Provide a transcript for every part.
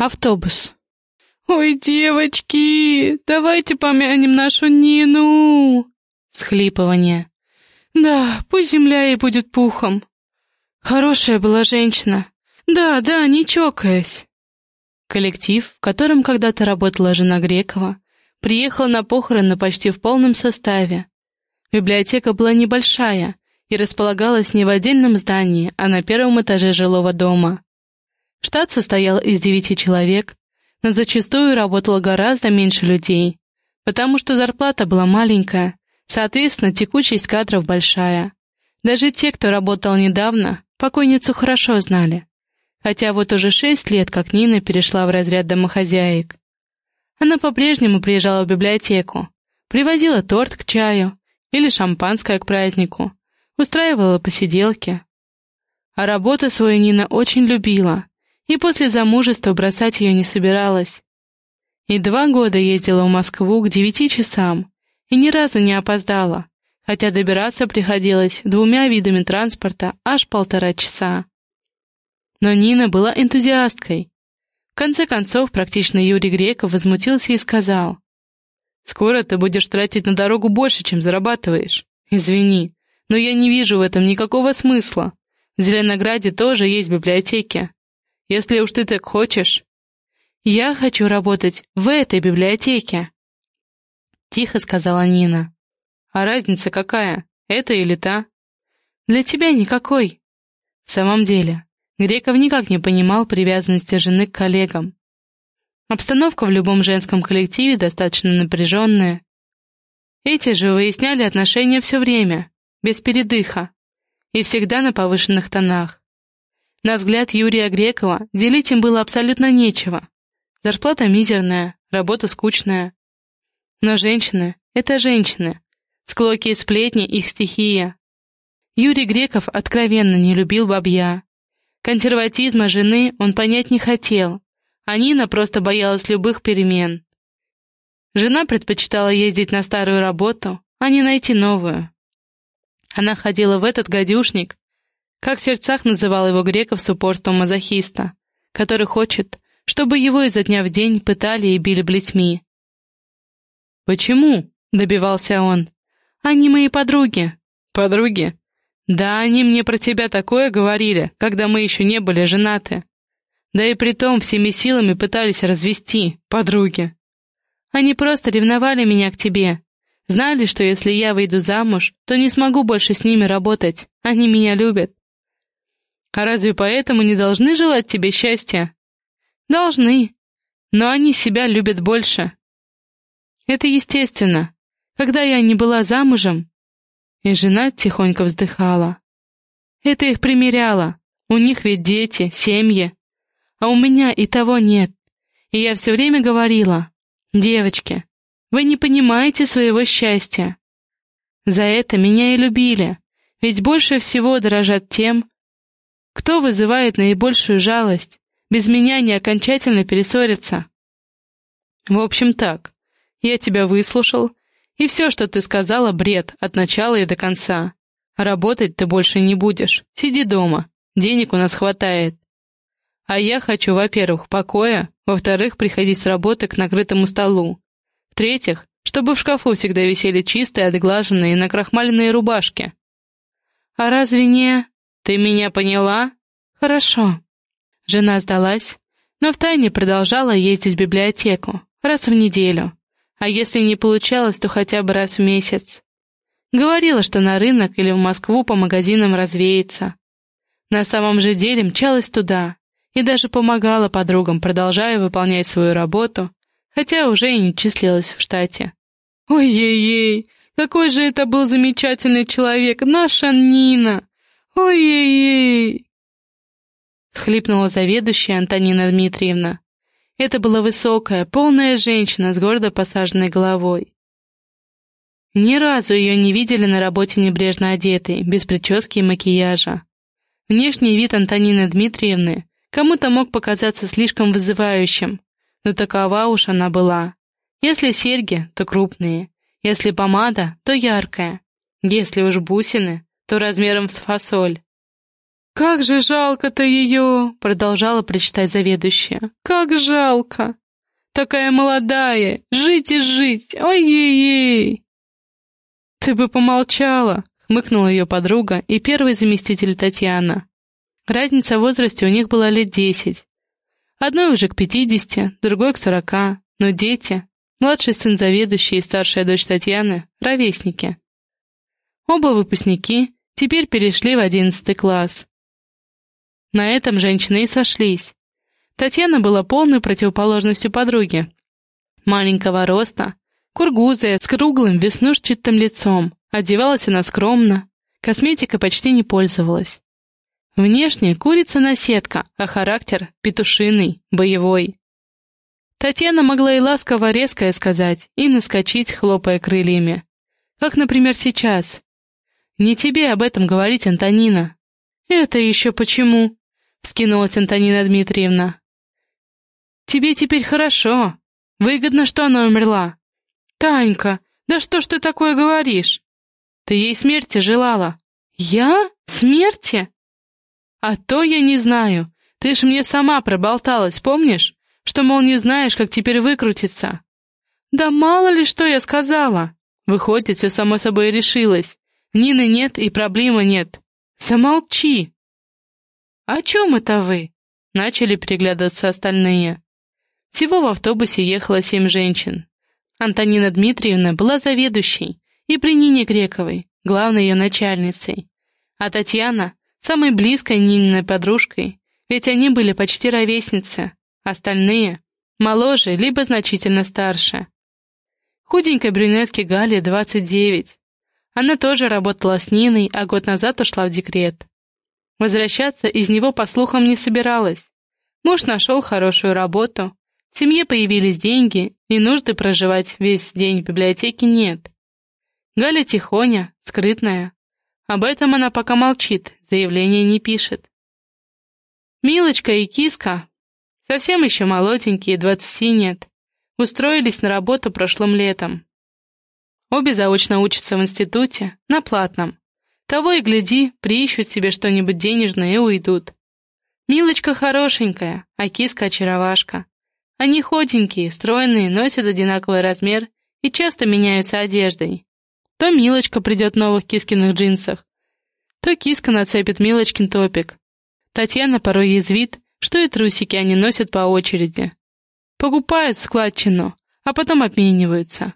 Автобус. «Ой, девочки, давайте помянем нашу Нину!» Схлипывание. «Да, пусть земля ей будет пухом. Хорошая была женщина. Да, да, не чокаясь». Коллектив, в котором когда-то работала жена Грекова, приехал на похороны почти в полном составе. Библиотека была небольшая и располагалась не в отдельном здании, а на первом этаже жилого дома. Штат состоял из девяти человек, но зачастую работало гораздо меньше людей, потому что зарплата была маленькая, соответственно, текучесть кадров большая. Даже те, кто работал недавно, покойницу хорошо знали. Хотя вот уже шесть лет, как Нина перешла в разряд домохозяек. Она по-прежнему приезжала в библиотеку, привозила торт к чаю или шампанское к празднику, устраивала посиделки. А работу свою Нина очень любила, и после замужества бросать ее не собиралась. И два года ездила в Москву к девяти часам, и ни разу не опоздала, хотя добираться приходилось двумя видами транспорта аж полтора часа. Но Нина была энтузиасткой. В конце концов, практично Юрий Греков возмутился и сказал, «Скоро ты будешь тратить на дорогу больше, чем зарабатываешь. Извини, но я не вижу в этом никакого смысла. В Зеленограде тоже есть библиотеки. Если уж ты так хочешь. Я хочу работать в этой библиотеке. Тихо сказала Нина. А разница какая, это или та? Для тебя никакой. В самом деле, Греков никак не понимал привязанности жены к коллегам. Обстановка в любом женском коллективе достаточно напряженная. Эти же выясняли отношения все время, без передыха, и всегда на повышенных тонах. На взгляд Юрия Грекова делить им было абсолютно нечего. Зарплата мизерная, работа скучная. Но женщины — это женщины. Склоки и сплетни — их стихия. Юрий Греков откровенно не любил бабья. Консерватизма жены он понять не хотел, а Нина просто боялась любых перемен. Жена предпочитала ездить на старую работу, а не найти новую. Она ходила в этот гадюшник, как в сердцах называл его Греков с упорством мазохиста, который хочет, чтобы его изо дня в день пытали и били плетьми. «Почему?» — добивался он. «Они мои подруги». «Подруги?» «Да, они мне про тебя такое говорили, когда мы еще не были женаты. Да и притом всеми силами пытались развести, подруги. Они просто ревновали меня к тебе. Знали, что если я выйду замуж, то не смогу больше с ними работать. Они меня любят. А разве поэтому не должны желать тебе счастья? Должны. Но они себя любят больше. Это естественно. Когда я не была замужем, и жена тихонько вздыхала. Это их примеряло. У них ведь дети, семьи. А у меня и того нет. И я все время говорила, девочки, вы не понимаете своего счастья. За это меня и любили, ведь больше всего дорожат тем, кто вызывает наибольшую жалость? Без меня не окончательно перессориться. В общем так, я тебя выслушал, и все, что ты сказала, бред, от начала и до конца. Работать ты больше не будешь, сиди дома, денег у нас хватает. А я хочу, во-первых, покоя, во-вторых, приходить с работы к накрытому столу, в-третьих, чтобы в шкафу всегда висели чистые, отглаженные накрахмаленные рубашки. А разве не... «Ты меня поняла?» «Хорошо». Жена сдалась, но втайне продолжала ездить в библиотеку раз в неделю, а если не получалось, то хотя бы раз в месяц. Говорила, что на рынок или в Москву по магазинам развеется. На самом же деле мчалась туда и даже помогала подругам, продолжая выполнять свою работу, хотя уже и не числилась в штате. «Ой-ей-ей, какой же это был замечательный человек, наша Нина!» «Ой-ей-ей!» — схлипнула заведующая Антонина Дмитриевна. Это была высокая, полная женщина с гордо посаженной головой. Ни разу ее не видели на работе небрежно одетой, без прически и макияжа. Внешний вид Антонины Дмитриевны кому-то мог показаться слишком вызывающим, но такова уж она была. Если серьги, то крупные, если помада, то яркая, если уж бусины, то размером с фасоль. «Как же жалко-то ее!» — продолжала прочитать заведующая. «Как жалко! Такая молодая! Жить и жить! Ой-ей-ей!» «Ты бы помолчала!» — хмыкнула ее подруга и первый заместитель Татьяна. Разница в возрасте у них была лет десять. Одной уже к пятидесяти, другой к сорока, но дети, младший сын заведующей и старшая дочь Татьяны, ровесники. Оба выпускники теперь перешли в одиннадцатый класс. На этом женщины и сошлись. Татьяна была полной противоположностью подруги. Маленького роста, кургузая, с круглым веснушчатым лицом, одевалась она скромно, косметикой почти не пользовалась. Внешне курица-наседка, а характер петушиный, боевой. Татьяна могла и ласково резкое сказать, и наскочить, хлопая крыльями. Как, например, сейчас. «Не тебе об этом говорить, Антонина». «Это еще почему?» — вскинулась Антонина Дмитриевна. «Тебе теперь хорошо. Выгодно, что она умерла». «Танька, да что ж ты такое говоришь? Ты ей смерти желала». «Я? Смерти?» «А то я не знаю. Ты ж мне сама проболталась, помнишь? Что, мол, не знаешь, как теперь выкрутиться». «Да мало ли, что я сказала». Выходит, все само собой решилось. Нины нет и проблемы нет. Замолчи. «О чем это вы?» — начали переглядываться остальные. Всего в автобусе ехало семь женщин. Антонина Дмитриевна была заведующей и при Нине Грековой, главной ее начальницей. А Татьяна — самой близкой Нининой подружкой, ведь они были почти ровесницы, остальные — моложе, либо значительно старше. Худенькой брюнетке Гале 29. Она тоже работала с Ниной, а год назад ушла в декрет. Возвращаться из него, по слухам, не собиралась. Муж нашел хорошую работу, в семье появились деньги, и нужды проживать весь день в библиотеке нет. Галя тихоня, скрытная. Об этом она пока молчит, заявление не пишет. Милочка и киска, совсем еще молоденькие, двадцати нет, устроились на работу прошлым летом. Обе заочно учатся в институте, на платном. Того и гляди, приищут себе что-нибудь денежное и уйдут. Милочка хорошенькая, а киска очаровашка. Они худенькие, стройные, носят одинаковый размер и часто меняются одеждой. То Милочка придет в новых кискиных джинсах, то киска нацепит Милочкин топик. Татьяна порой язвит, что и трусики они носят по очереди. Покупают складчину, а потом обмениваются.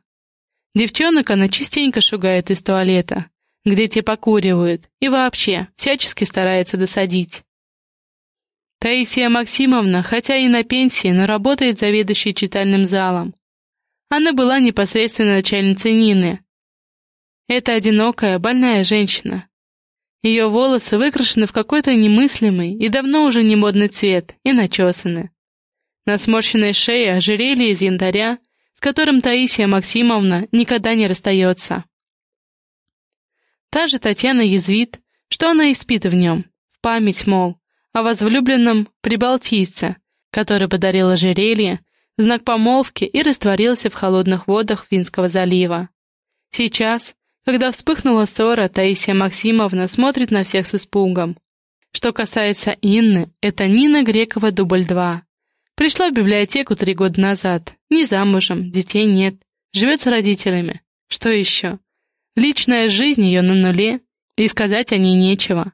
Девчонок она частенько шугает из туалета где те покуривают, и вообще всячески старается досадить. Таисия Максимовна, хотя и на пенсии, но работает заведующей читальным залом. Она была непосредственно начальницей Нины. Это одинокая, больная женщина. Ее волосы выкрашены в какой-то немыслимый и давно уже не модный цвет и начесаны. На сморщенной шее ожерелье из янтаря, которым Таисия Максимовна никогда не расстается. Та же Татьяна язвит, что она и спит в нем, в память, мол, о возлюбленном прибалтийце, который подарил ожерелье, знак помолвки и растворился в холодных водах Финского залива. Сейчас, когда вспыхнула ссора, Таисия Максимовна смотрит на всех с испугом. Что касается Инны, это Нина Грекова дубль 2. Пришла в библиотеку три года назад, не замужем, детей нет, живет с родителями. Что еще? Личная жизнь ее на нуле, и сказать о ней нечего.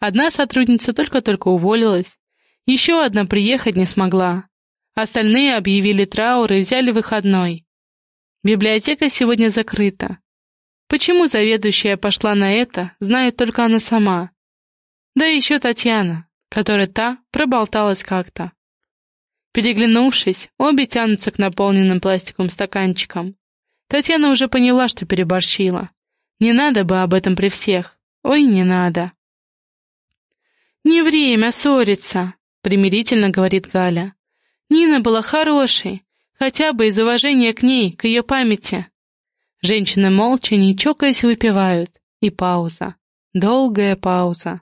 Одна сотрудница только-только уволилась, еще одна приехать не смогла. Остальные объявили траур и взяли выходной. Библиотека сегодня закрыта. Почему заведующая пошла на это, знает только она сама. Да еще Татьяна, которая та проболталась как-то. Переглянувшись, обе тянутся к наполненным пластиковым стаканчикам. Татьяна уже поняла, что переборщила. Не надо бы об этом при всех. Ой, не надо. «Не время ссориться», — примирительно говорит Галя. «Нина была хорошей, хотя бы из уважения к ней, к ее памяти». Женщины молча, не чокаясь, выпивают. И пауза. Долгая пауза.